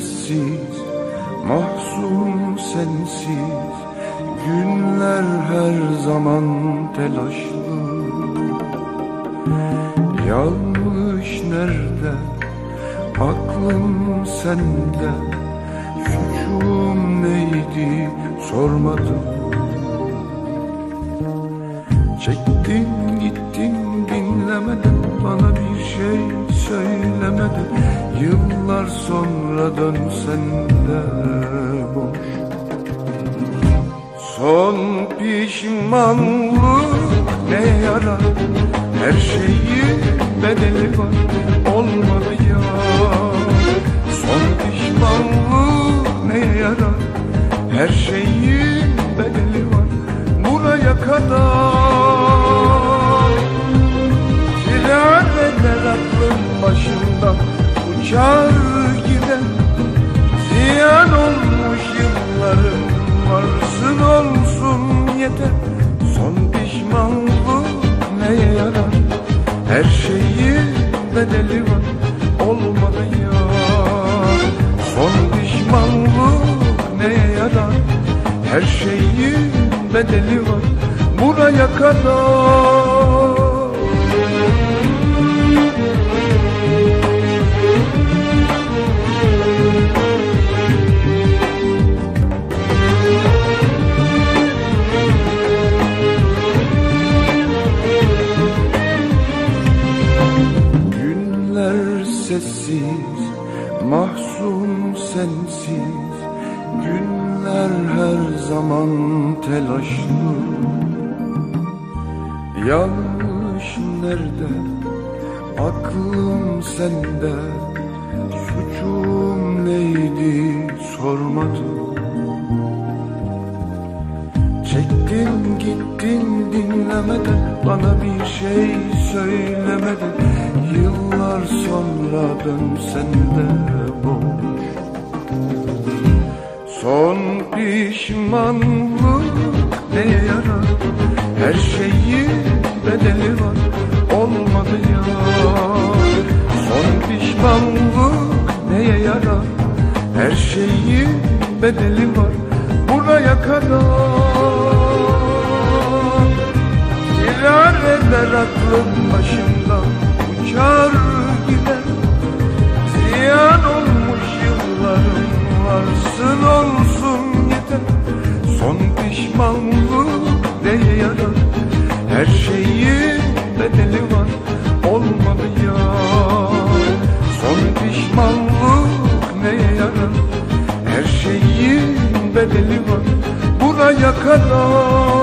sessiz Mahzun sensiz Günler her zaman telaşlı. Yanlış nerede Aklım sende Suçum neydi sormadım. Çektin gittin dinlemedin Bana bir şey söylemedin Yıllar sonra dönsen de boş. Son pişmanlık ne yarar? Her şeyin bedeli var olmadı ya başımdan uçar gider Ziyan olmuş yıllarım varsın olsun yeter Son pişmanlık neye yarar? Her şeyin bedeli var olmadı Son pişmanlık neye yarar? Her şeyin bedeli var buraya kadar sessiz, mahzun sensiz Günler her zaman telaşlı. Yanlış nerede, aklım sende. Suçum neydi sormadım. Çektin gittin dinlemeden Bana bir şey söylemedin Yıllar sonra dönsen de boş. Son pişmanlık ne yarar Her şeyin bedeli var olmadı ya. Son pişmanlık neye yarar Her şeyin bedeli var buraya kadar. Firar eder aklım başımdan uçar gider Ziyan olmuş yıllarım varsın olsun yeter. Son pişmanlık neye yarar? Her şeyin bedeli var olmadı ya. Son pişmanlık neye yarar? Her şeyin bedeli var buraya kadar